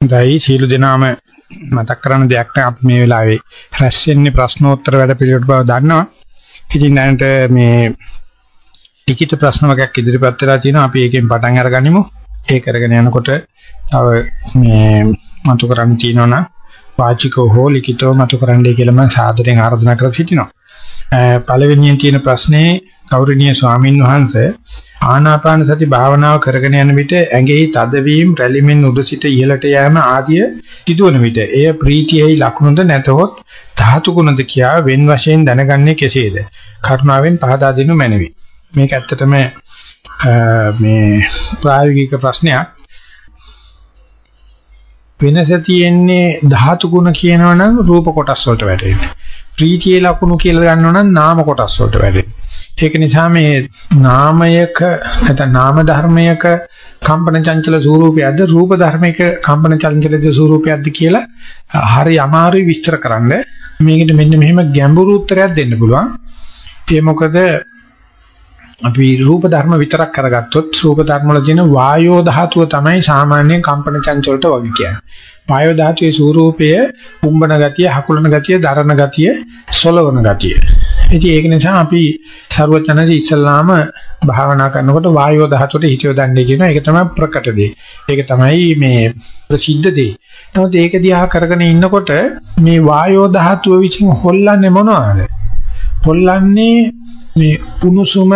දැයි සීල දෙනාම මතක් කරන දෙයක් නෑ අපි මේ වෙලාවේ රැස් වෙන්නේ ප්‍රශ්නෝත්තර වැඩ පිළිවෙලට බව දන්නවා. ඉතින් දැනට මේ ලිඛිත ප්‍රශ්න වර්ගයක් ඉදිරිපත් වෙලා තිනවා අපි ඒකෙන් පටන් අරගනිමු. ඒ කරගෙන යනකොට තව මේ මතු කරන්න තියෙනවා වාචිකව හෝ ලිඛිතව මතු කරන්නයි කියලා මම සාදරයෙන් ආරාධනා කර සිටිනවා. පළවෙනියෙන් තියෙන ප්‍රශ්නේ ගෞරවනීය ස්වාමින් වහන්සේ ආනාපාන සති භාවනාව කරගෙන යන විට ඇඟෙහි තදවීම රැලිමෙන් උඩ සිට ඉහළට යෑම ආදිය සිදුවන විට එය ප්‍රීතියෙහි ලකුණුද නැතහොත් ධාතු ගුණද කියා වෙන් වශයෙන් දැනගන්නේ කෙසේද? කරුණාවෙන් පහදා දෙනු මැනවි. මේක ඇත්තටම මේ ප්‍රායෝගික ප්‍රශ්නයක්. වෙනස තියෙන්නේ ධාතු ගුණ කියනවනම් රූප කොටස් වලට වැටෙන්නේ. ප්‍රීතියේ ලකුණු කියලා ගන්නවනම් නාම කොටස් වලට වැටෙන්නේ ඒක නිසා මේ නාමයක නැත්නම් නාම ධර්මයක කම්පන චංචල ස්වරූපයක්ද රූප ධර්මයක කම්පන චංචලද ස්වරූපයක්ද කියලා හරි අමාරුයි විස්තර කරන්න. මේකට මෙන්න මෙහෙම ගැඹුරු උත්තරයක් දෙන්න පුළුවන්. ඒ මොකද අපි රූප ධර්ම විතරක් කරගත්තොත් රූප ධර්ම වල තියෙන වායෝ ධාතුව තමයි සාමාන්‍ය කම්පන චංචලට වගේ කියන්නේ. පායෝ ධාතුවේ ස්වરૂපය පුම්බන ගතිය, හකුලන ගතිය, දරන ගතිය, සොලවන ගතිය. ඉතින් ඒක නිසා අපි ਸਰවඥනදී ඉස්සල්ලාම භාවනා කරනකොට වායෝ ධාතුවට හිතියෝ දන්නේ කියන එක තමයි ප්‍රකට දේ. ඒක තමයි මේ ප්‍රසිද්ධ දේ. නමුත් ඒක දිහා කරගෙන ඉන්නකොට මේ වායෝ ධාතුව විසින් හොල්ලන්නේ මොනවාද? හොල්ලන්නේ මේ පුනුසුම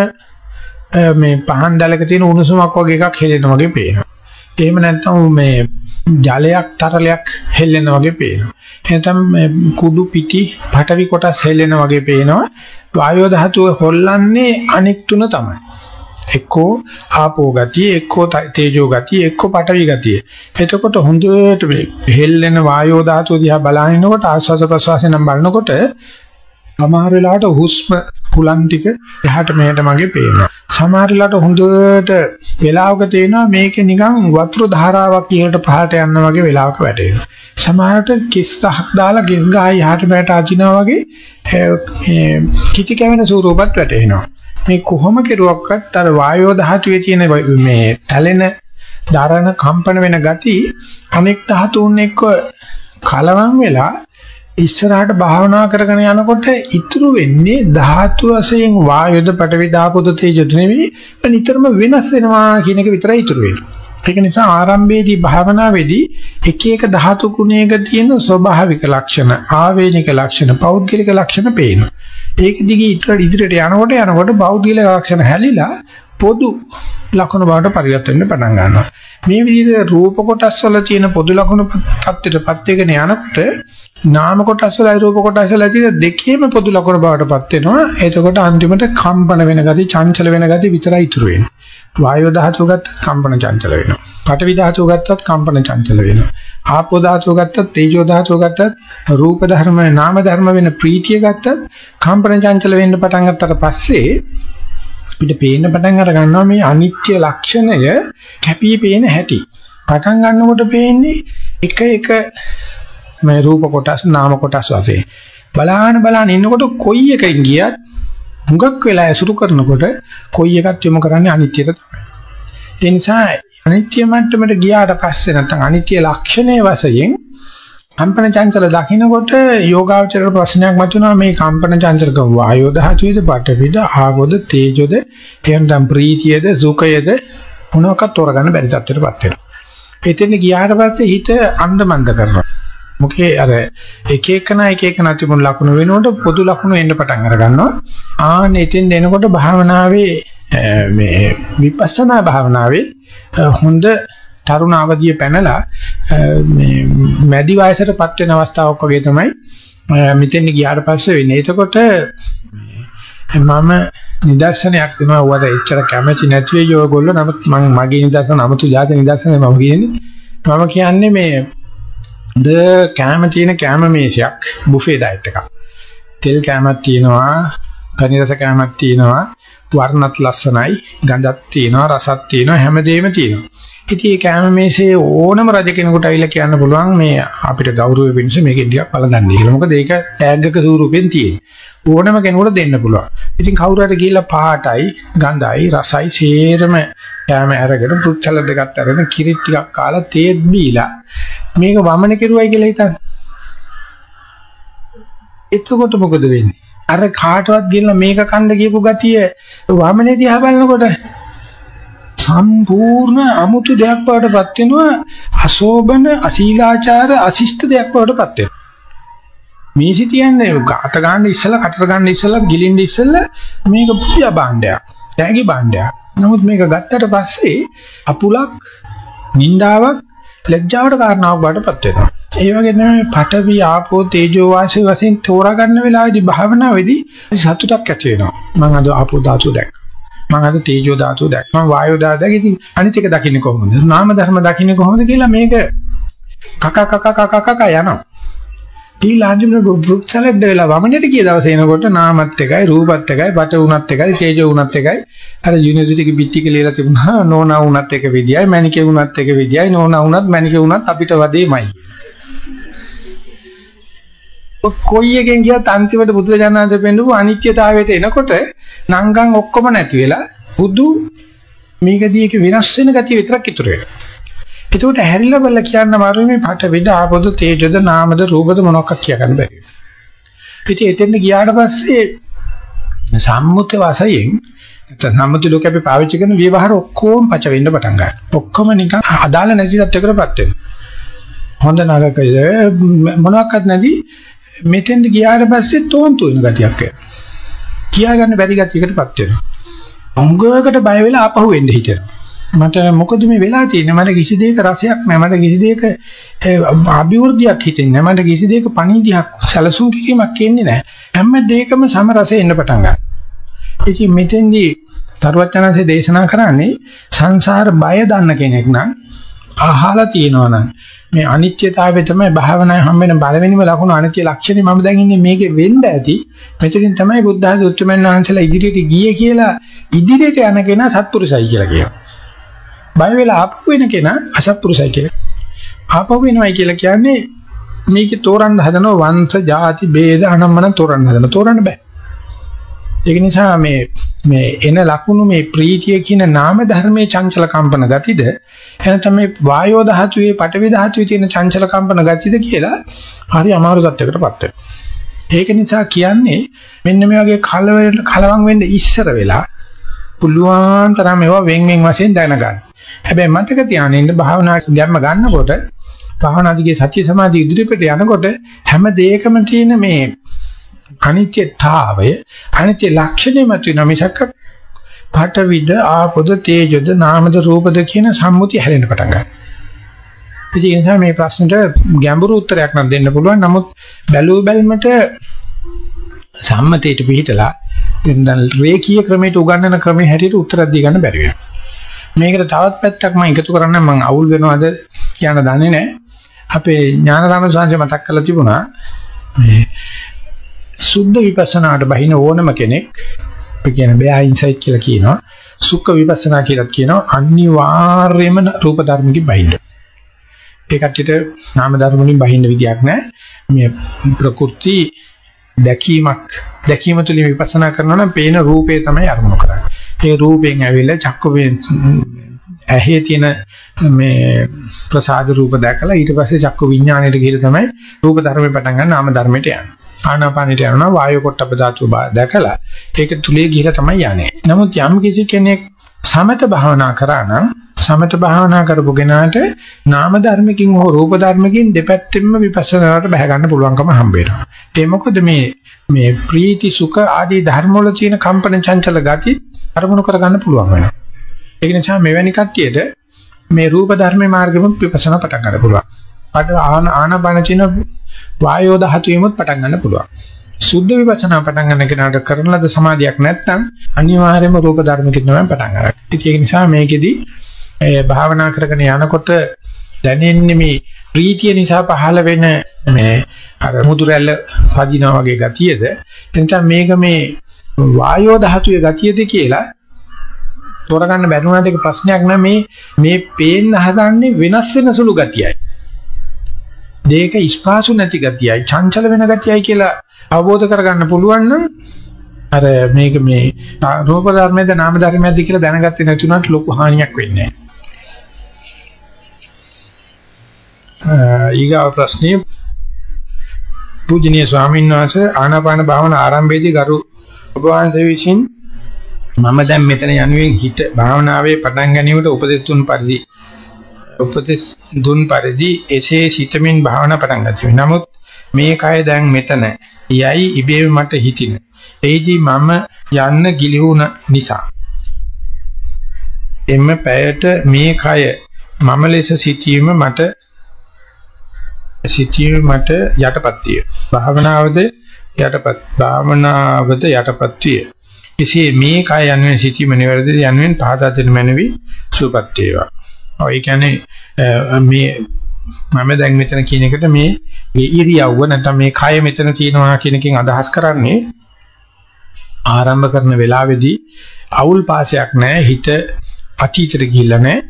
මේ පහන් දැලක තියෙන උණුසුමක් වගේ එකක් හෙලෙන වගේ පේනවා. එහෙම නැත්නම් මේ ජලයක් තරලයක් හෙල්ලෙන වගේ පේනවා. එතන කුඩු පිටි පටවි කොටස් හෙල්ලෙන වගේ පේනවා. වායෝ ධාතුව හොල්ලන්නේ අනෙක් තුන තමයි. එක්කෝ ආපෝ ගතිය, එක්කෝ තේජෝ ගතිය, එක්කෝ පටවි ගතිය. එතකොට හොඳට හෙල්ලෙන වායෝ ධාතුව දිහා බලනකොට ආස්වාස ප්‍රසවාසය නම් බලනකොට සමහර වෙලාවට හුස්ම පුලන් ටික එහාට මෙහාට මගේ පේනවා. සමහර වෙලාවට හොඳට වෙලාවක තේනවා මේක නිකන් වතුර ධාරාවක් ඉහළට පහළට යන වගේ වෙලාවක වැටෙනවා. සමහරට කිස් ගහක් දාලා ගෙස් ගහයි එහාට මෙහාට අදිනවා වගේ කිචි කැවෙන ස්වරූපات වැටෙනවා. මේ කොහොම කෙරුවක්වත් අර වායෝ ධාතුවේ තියෙන මේ ඇලෙන දරණ කම්පන වෙන ගති අනෙක් ධාතුන් එක්ක කලවම් වෙලා ඉස්සරහට භාවනා කරගෙන යනකොට ඉතුරු වෙන්නේ ධාතු වශයෙන් වායුද පටවි දාපොද තේජොත් නෙවෙයි නිතරම වෙනස් වෙනවා කියන එක විතරයි ඉතුරු වෙන්නේ. ඒක නිසා ආරම්භයේදී භාවනාවේදී එක එක ධාතු ගුණයක තියෙන ස්වභාවික ලක්ෂණ, ආවේනික ලක්ෂණ, පෞද්ගලික ලක්ෂණ පේනවා. ඒක දිගේ ඉදිරියට යනකොට යනකොට පෞද්ගලික ලක්ෂණ හැලිලා පොදු ලක්ෂණ බවට පරිවර්තන වෙන්න පටන් ගන්නවා. මේ විදිහට රූප කොටස් වල තියෙන පොදු ලක්ෂණ පත්‍යයටපත් වෙගෙන යනකොට නාම කොටස් වල රූප කොටස් වල තියෙන දෙකේම පොදු ලක්ෂණ බවටපත් වෙනවා. එතකොට අන්තිමට කම්පන වෙන ගති, චංචල වෙන ගති විතරයි ඉතුරු වෙන්නේ. වායෝ ධාතුව ගත්තත් කම්පන චංචල වෙනවා. පඨවි ධාතුව ගත්තත් කම්පන චංචල වෙනවා. ආපෝ ධාතුව ගත්තත් තේජෝ ධාතුව ගත්තත් රූප ධර්ම නාම ධර්ම වෙන ප්‍රීතිය ගත්තත් කම්පන චංචල වෙන්න පටන් ගත්තට පස්සේ අපිට පේන්න පටන් අර ගන්නවා මේ අනිත්‍ය ලක්ෂණය කැපී පේන හැටි. පටන් ගන්නකොට පේන්නේ එක එක මේ රූප කොටස් නාම කොටස් වශයෙන්. බලාන බලාන ඉන්නකොට කොයි එකකින් ගියත් හුඟක් වෙලා ඇසුරු කරනකොට කොයි එකක් යොමු කරන්නේ අනිත්‍යයට තමයි. ඒ නිසා අනිත්‍ය මට්ටමට ගියාට පස්සේ නැත්නම් අනිත්‍ය ලක්ෂණයේ වශයෙන් කම්පන චංචල දකින්නකොට යෝගාවචර ප්‍රශ්නයක් මතුවෙනවා මේ කම්පන චංචලක වායෝ ධාතුවේද පඨවිද ආගොද තේජොද එහෙනම් ප්‍රීතියද සුඛයද මොනවාකට තෝරගන්න බැරි තත්ත්වයකටපත් වෙනවා. එතෙන් ගියාට පස්සේ හිත අන්දමන්ද කරනවා. මොකේ අර එක එකන එක එකන තිබුණු ලකුණු වෙනකොට පොදු ලකුණු එන්න පටන් අර ගන්නවා. ආන්න එතෙන් එනකොට භාවනාවේ මේ විපස්සනා භාවනාවේ හොඳ තරුණ අවදිය පැනලා මේ මැදි වයසටපත් වෙන අවස්ථාවක් වගේ තමයි මෙතෙන් ගියාට පස්සේ වෙන්නේ. එතකොට මම නිදර්ශනයක් දෙනවා උවට එච්චර කැමැති නැති වෙයි ඔයගොල්ලෝ. නමුත් මම මගේ නිදර්ශන අමුතු જાති නිදර්ශනය මම කියන්නේ. මම කියන්නේ මේ ද කැම තියෙන කැම මේසයක් බුෆේ ඩයට් එකක්. තෙල් කැමක් තියෙනවා, පනිරස කැමක් තියෙනවා, වර්ණත් ලස්සනයි, ගඳක් තියෙනවා, රසක් තියෙනවා, හැමදේම තියෙනවා. ඉතින් ඒ කැම මේසේ ඕනම රජ කෙනෙකුට ඇවිල්ලා කියන්න පුළුවන් මේ අපිට ගෞරවය වෙනස මේකෙන් ටිකක් පළඳන්නේ කියලා. මොකද ඒක ටැග් එක ස්වරූපෙන් තියෙන්නේ. ඕනම කෙනෙකුට දෙන්න පුළුවන්. ඉතින් කවුරු හරි ගිහිල්ලා පාටයි, ගඳයි, රසයි සේරම කැම අරගෙන ෆෘට් සලාඩ් එකක් අරගෙන කිරි ටිකක් කාලා තේත් බීලා මේක වමන කෙරුවයි කියලා හිතන්න. එතකොට මොකද වෙන්නේ? අර කාටවත් ගිහලා මේක කන්න කියපු ගතිය වමනේ දිහා බලනකොට සම්පූර්ණ අමුතු දෙයක් බවට පත් වෙනවා අශෝබන අශීලාචාර අශිෂ්ට දෙයක් බවට පත් වෙනවා. මේ සිටියන්නේ අත ගන්න ඉස්සලා කටට ගන්න ඉස්සලා ගිලින්න ඉස්සලා මේක පුතිය භාණ්ඩයක්. තෑගි භාණ්ඩයක්. නමුත් මේක ගත්තට පස්සේ අපුලක් නින්දාවක් ලැජ්ජාවට කාරණාවක් බවට පත් වෙනවා. ඒ වගේ තමයි පඨවි ආපෝ තේජෝ වාසී වශයෙන් තෝරා ගන්න වෙලාවේදී භාවනාවේදී සතුටක් ඇති වෙනවා. මම අද ආපෝ ධාතුව දැක්ක. මම අද තේජෝ ධාතුව දැක්ක. මම වායෝ ධාතුව දැක්ක. ඉතින් අනිත් එක දකින්නේ කොහොමද? නාම ධර්ම දකින්නේ කොහොමද කියලා මේක කක කක කක කක යනවා. ඊළඟට බ්‍රුක් සැලඩ් වෙලා වමනෙට ගිය දවසේ එනකොට නාමත් එකයි රූපත් එකයි බට උනත් එකයි තේජෝ උනත් එකයි අර යුනිවර්සිටි එකේ පිටික ලියලා තිබුණා නෝනා උනත් එක විදියයි මැනිකේ උනත් එක විදියයි නෝනා උනත් මැනිකේ උනත් අපිට වදේමයි කොයි එකෙන් ගියත් අන්තිමට බුදුරජාණන්සේ පෙන්නපු අනිත්‍යතාවයට එනකොට නංගන් ඔක්කොම නැති වෙලා බුදු මේකදී ඒක විනාශ වෙන ගතිය විතරක් ඉතුරු වෙනවා එතකොට හැරිලා බලලා කියන්න මාරු මේ පට විද ආපොද තේජද නාමද රූපද මොනවක් කියා ගන්න බැරි. ඉතින් එතෙන් ගියාට පස්සේ සම්මුති වාසයෙන් සම්මුති ලෝකේ අපි පාවිච්චි කරන ව්‍යවහාර ඔක්කොම පච වෙන්න පටන් ගන්නවා. ඔක්කොම නිකන් අදාළ නැති තත්යකටපත් වෙනවා. හොඳ නරකද මොනවාක්වත් නැති මෙතෙන්ද ගියාට පස්සේ තෝන්තු වෙන ගතියක් එනවා. කියා ගන්න බැරි ගතියකටපත් වෙනවා. අංගයකට බය වෙලා ආපහු එන්න හිතෙනවා. මට මොකද මේ වෙලා තියෙන්නේ මට කිසි දෙයක රසයක් නැහැ මට කිසි දෙයක අභිවෘද්ධියක් හිතෙන්නේ නැහැ මට කිසි දෙයක පණිවිඩයක් සැලසුම් කිරීමක් එන්නේ නැහැ හැම දෙයකම සම රසෙ එන්න පටන් ගන්නවා ඉතින් මෙතෙන්දී තරුවචනanse දේශනා කරන්නේ සංසාර බය දන්න කෙනෙක් නම් අහලා තියෙනවා නම් මේ අනිත්‍යතාවය තමයි භාවනාවේ හම් වෙන බලවෙනිම ලකුණු අනිත්‍ය ලක්ෂණේ මම දැන් ඉන්නේ මේකේ වෙන්න ඇති මෙතනින් තමයි බුද්ධ ආදී උත්තරමයන් වහන්සේලා ඉදිරියට ගියේ කියලා ඉදිරියට යන කෙනා සත්පුරුසයි කියලා කියනවා බය වෙලා ආපහු වෙන කෙනා අසත්පුරුසයි කියලා. ආපහු වෙනවයි කියලා කියන්නේ මේකේ තෝරන්න හදන වංශ ಜಾති ભેද අනම්මන තෝරන්න හදන තෝරන්න බෑ. ඒක නිසා මේ මේ එන ලකුණු මේ ප්‍රීතිය කියන නාම ධර්මයේ චංචල කම්පන ගතිද එහෙනම් මේ වායෝ ධාතුවේ පඨවි ධාතුවේ තියෙන චංචල කම්පන ගතිද කියලා හරි අමාරු තත්යකටපත් වෙනවා. ඒක නිසා කියන්නේ මෙන්න මේ වගේ කලවල කලවම් වෙන්න ඉස්සර වෙලා පුළුවන් තරම් ඒවා වෙන් වෙන් වශයෙන් දැනගන්න. හැබැයි මතක තියාගෙන ඉන්න භාවනා ගැම්ම ගන්නකොට භාවනාදිගේ සත්‍ය සමාධි ඉදිරියට යනකොට හැම දෙයකම තියෙන මේ අනිත්‍යතාවය අනිත්‍ය ලක්ෂණය මත වෙන මිසක් පඨවිද ආපොද තේජොද නාමද රූපද කියන සම්මුතිය හැලෙන්න පටන් ගන්නවා. ඉතින් ඒ නිසා මේ ප්‍රශ්නට ගැඹුරු උත්තරයක් නම් දෙන්න පුළුවන්. නමුත් බැලුව බැලමට සම්මතයට පිළිහිටලා දැන් රේඛීය ක්‍රමයට උගන්වන ක්‍රමයේ හැටියට උත්තර දී ගන්න බැරි වෙනවා. මේකට තවත් පැත්තක් මම එකතු කරන්න මම අවුල් වෙනවද කියන දන්නේ නැහැ. අපේ ඥානරාම සංසය මතක් කරලා තිබුණා මේ සුද්ධ විපස්සනාට බහින ඕනම කෙනෙක් අපි කියන බෑ ඉන්සයිට් කියලා කියනවා. සුඛ විපස්සනා කියලාත් කියනවා අනිවාර්යයෙන්ම රූප ධර්මකින් බහින්න. ඒ කට්ටියට නාම ධර්ම වලින් බහින්න විදියක් නැහැ. මේ ප්‍රകൃති දැකීමක් දැකීම තුළින් විපස්සනා කරනවා නම් පේන රූපේ තමයි අරමුණු කරන්නේ. ඒ රූපෙන් ඇවිල්ලා චක්ක ඇහි තියෙන මේ ප්‍රසාද රූප දැකලා ඊට පස්සේ චක්ක විඥාණයට ගිහිල්ලා තමයි රූප ධර්මේ පටන් ගන්න නාම ධර්මයට යන්නේ. ආනාපානෙට යනවා වායු පොට්ටප ධාතුව දැකලා ඒක තුලේ ගිහිල්ලා තමයි යන්නේ. නමුත් යම් කිසි කෙනෙක් සමත භාවනා කරා නම් සමත භාවනා කරපු කෙනාට නාම ධර්මකින් හෝ රූප ධර්මකින් දෙපැත්තෙන්ම විපස්සනාවට බහ ගන්න පුළුවන්කම හම්බ වෙනවා. ඒ මොකද මේ මේ ප්‍රීති සුඛ ආදී ධර්ම වල තියෙන කම්පන චංචල ගති අරමුණු කරගන්න පුළුවන් වෙනවා. ඒක නිසා මෙවැනි කට්ටියට මේ රූප ධර්මයේ මාර්ගෙම විපස්සනා පටන් ගන්න පුළුවන්. අට ආනබන චින වායෝ ධාතුවෙමුත් පටන් ගන්න පුළුවන්. සුද්ධ විපස්සනා පටන් ගන්න කෙනාට කරන ලද සමාධියක් නැත්නම් අනිවාර්යයෙන්ම රූප ධර්මකින් තමයි පටන් ගන්න. ඒක නිසා මේකෙදි ඒ භාවනා කරගෙන යනකොට දැනෙන්නේ මේ ප්‍රීතිය නිසා පහළ වෙන මේ අර මුදුරැල්ල පදිනා වගේ ගතියද එතන මේක මේ වායෝ ධාතුවේ ගතියද කියලා තෝරගන්න බැරුණාද ඒක ප්‍රශ්නයක් නෑ මේ මේ පේන්න හදන්නේ වෙනස් වෙන සුළු ගතියයි. දෙයක ස්පාසු නැති ගතියයි, චංචල වෙන ගතියයි කියලා අවබෝධ කරගන්න පුළුවන් නම් අර මේක මේ රූප ධර්මයේද නාම ධර්මයේද කියලා දැනගත්තේ නැතුණත් ලොකු හානියක් වෙන්නේ නැහැ. ඊගාව ප්‍රශ්නේ පූජනීය ස්වාමීන් වහන්සේ ආනාපාන භාවන ආරම්භයේදී ගරු ඔබ වහන්සේ විසින් මම දැන් මෙතන යනුවෙන් හිත භාවනාවේ පටන් ගැනීමට උපදෙස් තුන් පරිදි උපදෙස් දුන් පරිදි එසේ සිතමින් භාවනා පටන් ගන්නවා. නමුත් මේ කය දැන් මෙතන යයි ඉබේ මට හිතින. එයිදී මම යන්න ගිලිහුණ නිසා එම්ම පැයට මේ කය මම ලෙස සිටීම මට සිටීම මට යටපත් විය. භාවනාවද යටපත් භාවනාවද යටපත් විය. එසේ මේ කය යන්නේ සිටීම නිවැරදිද යන්නේ පහදා දෙන මැනවි සුපත් වේවා. ඔය කියන්නේ මේ මම දැන් මෙතන කියන එකට මේ ඉරියව්ව නැත්නම් මේ කය මෙතන තියෙනවා කියන එකෙන් අදහස් කරන්නේ ආරම්භ කරන වෙලාවේදී අවුල් පාසයක් නැහැ හිත අතීතයට ගිහිල්ලා නැහැ.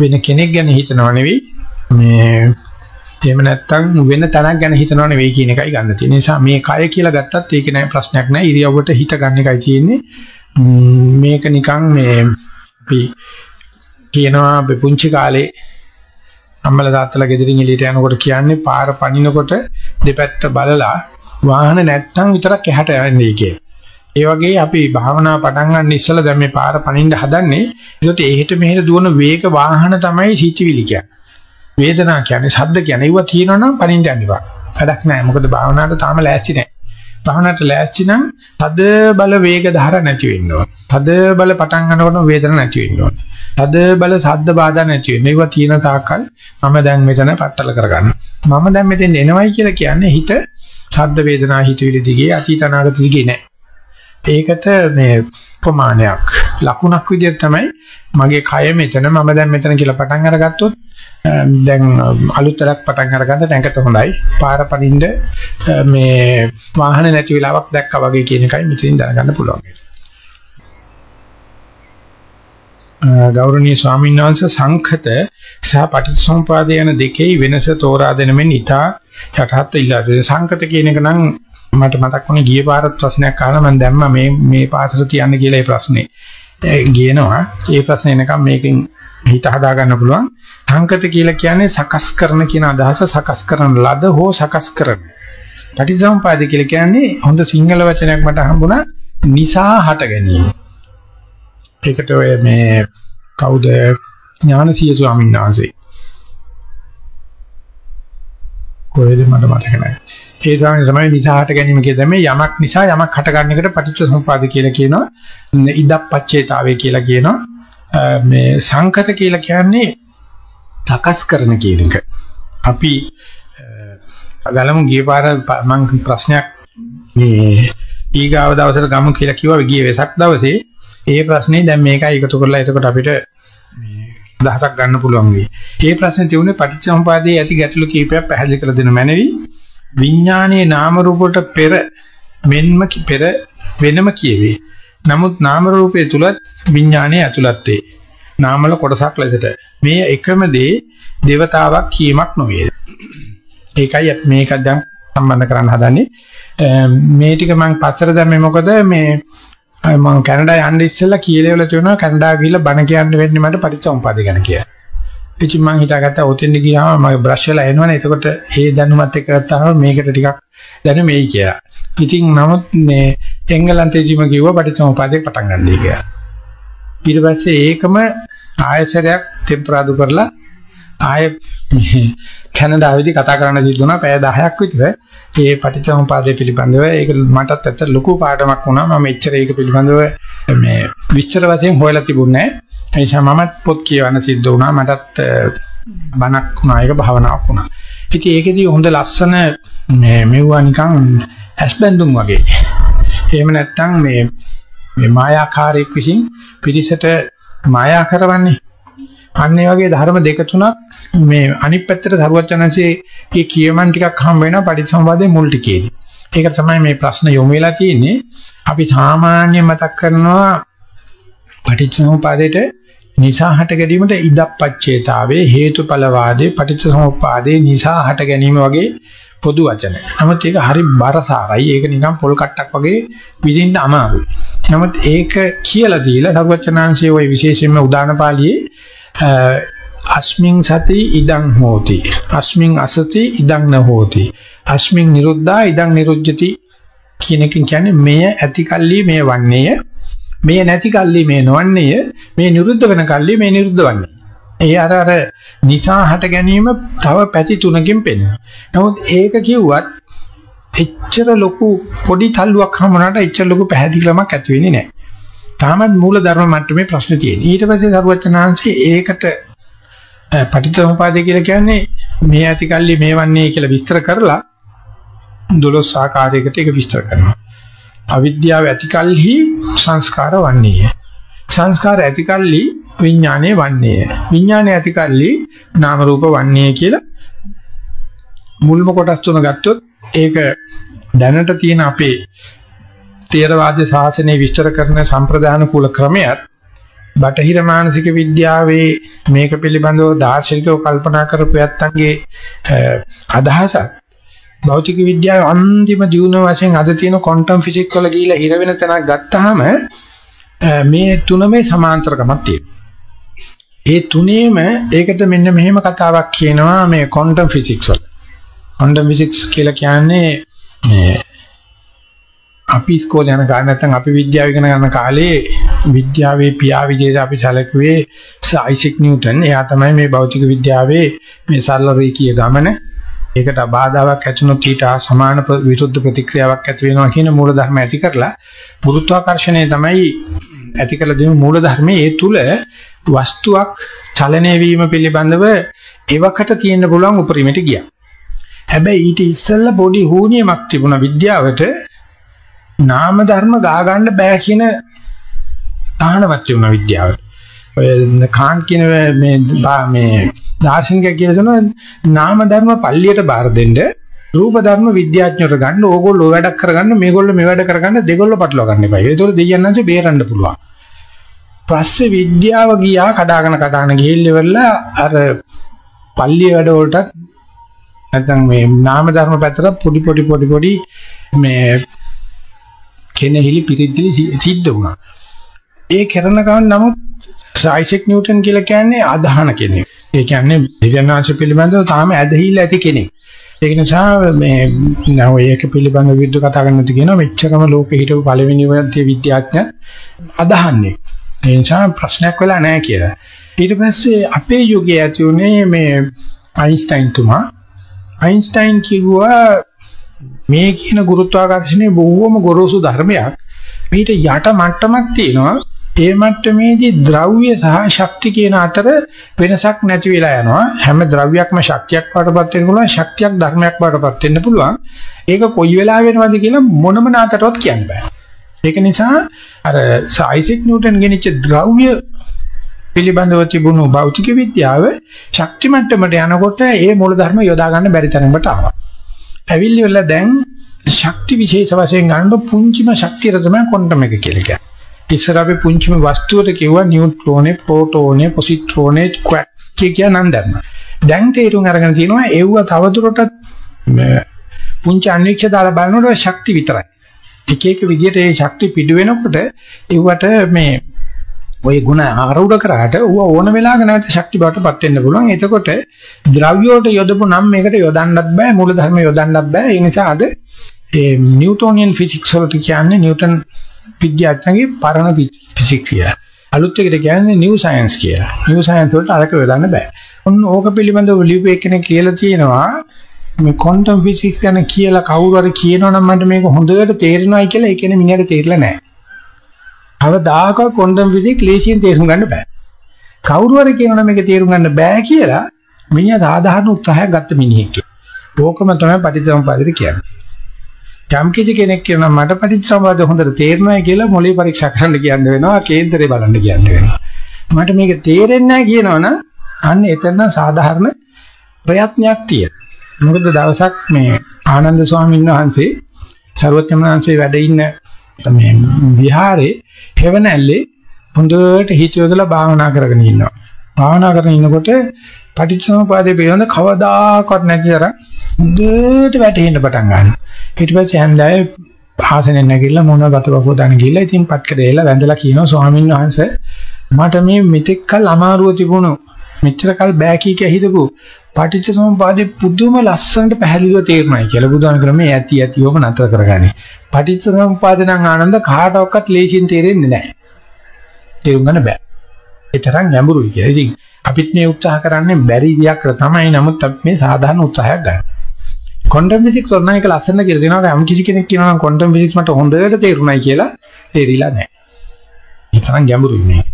වෙන කෙනෙක් ගැන හිතනව නෙවෙයි. මේ එහෙම නැත්නම් වෙන තැනක් ගැන හිතනව නෙවෙයි කියන එකයි ගන්න තියෙන නිසා මේ කය කියලා ගත්තත් ඒක නෑ ප්‍රශ්නයක් නෑ. ඉරියව්වට හිත ගන්න එකයි තියෙන්නේ. මේක නිකන් මේ අපි කියනවා පුංචි කාලේ අම්මලා තාත්තලා ගෙදරින් එළියට යනකොට කියන්නේ පාර පනිනකොට දෙපැත්ත බලලා වාහන නැත්තම් විතරක් එහාට යන්නේ කියලා. ඒ වගේ අපි භාවනා පටන් ගන්න ඉස්සලා දැන් මේ පාර පනින්න හදන්නේ. ඒකට එහෙට මෙහෙට දුවන වේග වාහන තමයි සිටිවිලි කියන්නේ. වේදනා කියන්නේ ශබ්ද කියන්නේ ඒවා තියෙනවනම් පනින්න යන්නවා. වැඩක් නැහැ. මොකද භාවනාවට තාම ලෑස්ති නැහැ. භාවනාවට ලෑස්ති නම් තද බල වේග ධාර නැති වෙන්න ඕන. තද බල පටන් ගන්නකොට වේදන නැති වෙන්න ඕන. තද බල ශබ්ද බාධා නැති වෙන්න. ඒවා තියෙන තාක්කල් මම දැන් මෙතන පట్టල කරගන්න. මම දැන් මෙතෙන් එනවයි කියලා කියන්නේ හිත ශබ්ද වේදනා හිතවිලි දිගේ අතීත අනාගත දිගේ නැහැ. ඒකට මේ ප්‍රමාණයක් ලකුණක් විදිහට තමයි මගේ කය මෙතන මම දැන් මෙතන කියලා පටන් අරගත්තොත් දැන් අලුතරක් පටන් අරගන්න නැගත හොඳයි පාර පනින්න මේ වාහන නැති වෙලාවක් දැක්කා වගේ කියන එකයි මෙතනින් දැනගන්න පුළුවන්. ගෞරවනීය ස්වාමීන් වහන්සේ සංඛත සහ පටිච්චසමුපාද යන දෙකේ වෙනස තෝරා දෙන මෙන් ඊට යටහත් ඉලාසේ සංඛත කියන එක නම් මට මතක් වුණේ ගිය පාරත් ප්‍රශ්නයක් අහලා මම දැම්මා මේ මේ පාසල තියන්න කියලා ඒ ප්‍රශ්නේ. ගියනවා. ඒ ප්‍රශ්නේ එනකම් මේකෙන් හිත හදා ගන්න පුළුවන්. සංකත කියලා කියන්නේ සකස් කරන කියන අදහස සකස් කරන ලද හෝ සකස් කරන. පටිසම්පාද කියලා කියන්නේ හොඳ සිංහල වචනයක් මට හම්බුණා නිසා හට ගැනීම. ඒකට ඔය මේ කවුද ඥානසීය ස්වාමීන් වහන්සේ කොහෙද මට මතක නැහැ. ඒ ස්වාමීන් තමයි නිසාහට ගැනීම කියලා තමයි යමක් නිසා යමක් හටගන්න එකට පටිච්චසමුපාද කියලා කියනවා. ඉදප්පච්චේතාවේ කියලා කියනවා. මේ සංකත කියලා කියන්නේ සකස් කරන කියන එක. අපි ගලමු ගිය පාර මම ප්‍රශ්නයක් මේ ඊගාව දවසට ගමු කියලා කිව්වා ගිය වෙසක් දවසේ ඒ ප්‍රශ්නේ දැන් මේකයි එකතු කරලා එතකොට අපිට දහසක් ගන්න පුළුවන් වෙයි. මේ ප්‍රශ්නේ තියුනේ පටිච්චසමුපාදයේ ඇති ගැටලු කීපයක් පැහැදිලි කර දෙන මැනවි. විඥානයේ නාම රූපයට පෙර මෙන්ම පෙර වෙනම කියවේ. නමුත් නාම රූපයේ තුලත් විඥානයේ ඇතුළත් වේ. නාමල කොටසක් ලෙසට. මේ එකම දේ దేవතාවක් කීමක් නොවේ. ඒකයි මේක දැන් සම්බන්ධ කරන්න හදන්නේ. මේ ටික මම පස්සට දැම්මේ මොකද මේ මම කැනඩා යන්න ඉස්සෙල්ලා කීලෙවල තියෙනවා කැනඩා ගිහිල්ලා බණ කියන්න වෙන්නේ මට පරිච්ඡම්පාද ගැන කියලා. ඉතින් මම හිතාගත්තා ඔතෙන්ද ගියාම මම බ්‍රෂ් වෙලා එනවනේ. එතකොට ඒ දැනුමත් එක්ක ගත්තාම මේකට ටිකක් දැනුමෙයි කියලා. ඉතින් නමුත් මේ එංගලන්තයේදීම කිව්වා පරිච්ඡම්පාදේ පටන් ගන්නයි කියලා. ඊට පස්සේ ඒකම ආයසරයක් ටෙම්පරාදු කරලා ආයෙ කැනඩාවේදී කතා කරන්න දීදුනා පැය 10ක් විතර ඒ පටිච්චසමුපාදයේ පිළිබඳව. ඒක මටත් ඇත්ත ලොකු පාඩමක් වුණා. මම එච්චර ඒක පිළිබඳව මේ විස්තර වශයෙන් හොයලා තිබුණේ නැහැ. ඒ නිසා මමත් පොත් කියවන්න සිද්ධ වුණා. මටත් බණක් වුණා. ඒක භාවනාවක් වුණා. ඉතින් ඒකෙදී හොඳ ලස්සන මේ මෙවුවා නිකන් ඇස්බැඳුම් වගේ. එහෙම නැත්නම් මේ මේ මායාකාරයක් විසින් පිරිසට මායා කරවන්නේ. අන්න ඒ වගේ ධර්ම දෙක තුනක් මේ අනිත් පැත්තට සරුවචනන්සේ කී කියමන් ටිකක් හම් වෙනවා පටිච්චසමුප්පාදයේ මුල් ටිකේදී. ඒක තමයි මේ ප්‍රශ්න යොමු වෙලා තියෙන්නේ. අපි සාමාන්‍ය මතක් කරනවා පටිච්චසමුප්පාදයට නිසා හට ගැනීමට ඉදප්පච්චේතාවේ හේතුඵල වාදේ පටිච්චසමුප්පාදේ නිසා හට ගැනීම වගේ පොදු වචන. නමුත් ඒක හරි බරසාරයි. ඒක නිකන් පොල් කට්ටක් වගේ විඳින්න අමාරුයි. නමුත් ඒක කියලා දීලා සරුවචනාංශයේ ওই විශේෂයෙන්ම උදාන පාළියේ අස්මින් සති ඉදං හෝති. අස්මින් අසති ඉදං න හෝති. අස්මින් නිරුද්ධා ඉදං නිරුද්ධති කියන එකෙන් කියන්නේ මෙය ඇති කල්ලි මේ වන්නේය. මෙය නැති කල්ලි මේ නොවන්නේය. මේ නිරුද්ධ වෙන කල්ලි මේ නිරුද්ධ වන්නේ. ඒ අර අර නිසා හට ගැනීම තව පැති තුනකින් පෙන්වනවා. නමුත් ඒක කිව්වත් එච්චර ලොකු පොඩි තල්ලුවක් හමුනට එච්චර ලොකු පැහැදිලිකමක් ඇති වෙන්නේ නැහැ. තාමත් මූල ධර්ම මට්ටමේ ප්‍රශ්න තියෙනවා. ඊට පස්සේ සරුවචනාංශي ඒකට පටිච්චසමුපාදය කියලා කියන්නේ මේ ඇති කල්ලි මේ වන්නේ කියලා විස්තර කරලා 12 ආකාරයකට ඒක විස්තර කරනවා. අවිද්‍යාව ඇති කල්හි සංස්කාර වන්නේය. සංස්කාර ඇති කල්හි විඥානය වන්නේය. විඥානය ඇති කල්හි නාම රූප වන්නේය කියලා මුල්ම කොටස් තුන ගත්තොත් ඒක දැනට තියෙන අපේ තේරවාද ශාසනය විස්තර කරන සම්ප්‍රදාන කුල ක්‍රමයක් බටහිර මානසික විද්‍යාවේ මේක පිළිබඳව දාර්ශනිකව කල්පනා කරපු යත්තන්ගේ අදහසක් භෞතික විද්‍යාවේ අන්තිම දියුණුව වශයෙන් අද තියෙන ක්වොන්ටම් ෆිසික්ස් වල ගිහිලා හිර වෙන තැනක් ගත්තාම මේ තුනමේ සමාන්තරකමක් තියෙනවා. ඒ තුනේම ඒකට මෙන්න මෙහෙම කතාවක් කියනවා මේ ක්වොන්ටම් ෆිසික්ස් වල. ක්වොන්ටම් ෆිසික්ස් කියලා කියන්නේ මේ අපි ඉස්කෝලේ යන කාලේ නැත්නම් අපි විද්‍යාව ඉගෙන ගන්න කාලේ විද්‍යාවේ පියා විදිහට අපි සැලකුවේ අයිසෙක් නිව්ටන්. එයා තමයි මේ භෞතික විද්‍යාවේ මේ සරල රේඛීය ගමන ඒකට බාධාවක් ඇතිවෙනොත් ඊට සමාන විරුද්ධ ප්‍රතික්‍රියාවක් ඇති වෙනවා කියන මූල ධර්ම ඇති කරලා ගුරුත්වාකර්ෂණය තමයි ඇති කළ දෙන මූල ධර්මයේ ඒ තුල වස්තුවක් චලනය වීම පිළිබඳව එවකට තියෙන්න පුළුවන් උපරිමයට ගියා. හැබැයි ඊට ඉස්සෙල්ලා පොඩි හුනියමක් තිබුණා විද්‍යාවට නාම ධර්ම ගා ගන්න බෑ කියන තහනවත් තිබුණා විද්‍යාවට. ඔය කාන් කියන මේ මේ දාර්ශනිකය කියලා දෙනවා නාම ධර්ම පල්ලියට බාර දෙන්න රූප ධර්ම විද්‍යාඥයෝට ගන්න ඕගොල්ලෝ වැඩක් කරගන්න මේගොල්ලෝ මේ වැඩ කරගන්න දෙගොල්ලෝ පටලවා ගන්න එපා. ඒතකොට දෙයයන්න්සේ බේරන්න පුළුවන්. පස්සේ විද්‍යාව ගියා කඩාගෙන කඩාගෙන ගිහිල්ලා අර පල්ලිය වැඩ වලටත් නැත්නම් මේ නාම ධර්ම පැත්තට පොඩි පොඩි පොඩි පොඩි මේ කෙනෙහිලි පිරිද්දිලි සිද්ධ වුණා. ඒ කරන ගමන් නමුත් සයිසෙක් නිව්ටන් කියලා කියන්නේ අදහන කෙනෙක්. ඒ කියන්නේ දිව්‍යඥාන්ස පිළිබඳව තාම ඇදහිලා ඇති කෙනෙක්. ඒක නිසා මේ නෝ ඒක පිළිබඳව විද්‍ය කතා කරන්නත් කියනවා මෙච්චරම ලෝකෙ හිටපු පළවෙනි වර්ගයේ විද්‍යාඥ අදහන්නේ. ඒ නිසා ප්‍රශ්නයක් වෙලා නැහැ කියලා. ඊට පස්සේ අපේ යුගයේ ඇති උනේ මේ අයින්ස්ටයින් තුමා අයින්ස්ටයින් කිව්වා මේ කියන ගුරුත්වාකර්ෂණයේ බොහෝම ගොරෝසු ධර්මයක්. මේට යට මට්ටමක් තියෙනවා. ඒ මට්ටමේදී ද්‍රව්‍ය සහ ශක්ති කියන අතර වෙනසක් නැති වෙලා යනවා. හැම ද්‍රව්‍යයක්ම ශක්තියක් වඩපත් වෙන්න පුළුවන්, ශක්තියක් ධර්මයක් වඩපත් වෙන්න පුළුවන්. ඒක කොයි වෙලාවෙ වෙනවද කියලා මොනම නාටකටවත් කියන්න බෑ. ඒක නිසා අර සයිසෙක් නිව්ටන් ගෙනිච්ච ද්‍රව්‍ය පිළිබඳව තිබුණු භෞතික විද්‍යාව ශක්ති මට්ටමට යනකොට ඒ මූලධර්ම යොදා ගන්න බැරි තරමට ආවා. ඇවිල්ලි වල දැන් ශක්ති විශේෂ වශයෙන් ගන්න පුංචිම ශක්තිය තමයි ක්වොන්ටම් එක කියලා කියන්නේ. ඉස්සර අපි පුංචිම වස්තුවට කිව්වා නියුට්‍රෝනේ, ප්‍රෝටෝනේ, පොසිට්‍රෝනේ, ක්වැක්ස් කිය නම් දැම්ම. දැන් තේරුම් අරගෙන තියෙනවා ඒව තවදුරටත් පුංචි අන්වීක්ෂ දාලා බලනකොට ශක්ති විතරයි. එක එක විදිහට ඒ ශක්ති පිටු වෙනකොට ඒවට මේ ওই ಗುಣ ආරූඪ කරාට ඌ ඕන වෙලාවක නැවත ශක්ති බවටපත් වෙන්න පුළුවන්. එතකොට ද්‍රව්‍ය වලට යොදපු නම් මේකට යොදන්නත් බෑ, මූල ධර්ම යොදන්නත් බෑ. ඒ නිසා අද ඒ නිව්ටෝනියන් ෆිසික්ස් වලට කියන්නේ නිව්ටන් විද්‍යාඥයන්ගේ පරණ ෆිසික්ස් කියලා. අලුත් එකට කියන්නේ නිව් සයන්ස් කියලා. නිව් සයන්ස් වලට අරක යොදන්න බෑ. ඔන්න ඕක පිළිබඳව ලියුප එක්කෙනෙක් කියලා තියෙනවා මේ ක්වොන්ටම් ෆිසික්ස් ගැන කියලා කවුරු හරි කියනවනම් මට මේක හොඳට තේරෙනවයි කියලා ඒ කියන්නේ මිනිහට තේරිලා නැහැ. කවදාකවත් ක්වොන්ටම් ෆිසික්ස් ලේසියෙන් තේරුම් ගන්න බෑ. කවුරු හරි කියනවනම් මේක තේරුම් ගන්න බෑ කියලා මිනිහා සාධාරණ උත්සාහයක් ගත්ත මිනිහෙක්. ඕකම තමයි පටිච්චසමුප්පාදේ කියන්නේ. යම් කිසි කෙනෙක් කියනවා මට පටිච්චසමුප්පාද හොඳට තේරෙනවයි කියලා මොළේ පරීක්ෂා කරන්න කියන්න වෙනවා කේන්දරේ බලන්න කියන්න වෙනවා. මට මේක තේරෙන්නේ නැහැ කියනවනම් අන්න එතන සාධාරණ ප්‍රයත්නයක් තියෙනවා. මොකද දවසක් මේ ආනන්ද ස්වාමීන් වහන්සේ සර්වඥාන්සේ වැඩ ඉන්න මේ විහාරේ හෙවණැල්ලේ හොඳට හිත යොදලා භාවනා කරගෙන ඉන්නවා. භාවනා කරගෙන ඉන්නකොට පටිච්චසමුපාදේ පිළිබඳ කවදාකවත් නැති තරම් හොඳට වැටෙන්න පටන් ගන්නවා. ඊට පස්සේ හන්දෑවේ ආසනෙන් නැගිටලා මොන ගතවකෝ දාන ගිහලා ඉතින් පත්කඩේලා වැඳලා කියනවා ස්වාමීන් වහන්සේ මට මේ මෙතෙක්කල් අමාරුව තිබුණු මෙච්චර කල් බෑ කී කිය හිටපු පටිච්චසමුපාදේ පුදුම ලස්සනට පැහැදිලිව තේරුණායි කියලා බුදුහාම ක්‍රමේ ඇති ඇති ඔබ නතර කරගන්නේ. පටිච්චසමුපාද නම් ආනන්ද කාටවත් ලේසියෙන් තේරෙන්නේ නැහැ. තේරුම් ගන්න බෑ. ඒ තරම් ගැඹුරුයි කියලා. ඉතින් අපිත් මේ උත්සාහ කරන්නේ බැරි දෙයක් තමයි. නමුත් අපි මේ සාධාරණ උත්සාහයක් ගන්න. ක්වොන්ටම් ෆිසික්ස් ඔන්න එක ලස්සන කියලා දෙනවා. යම් කිසි කෙනෙක් කියනවා නම් ක්වොන්ටම් ෆිසික්ස් මට හොඳට තේරුණායි කියලා තේරිලා නැහැ. ඒ තරම් ගැඹුරුයි මේ.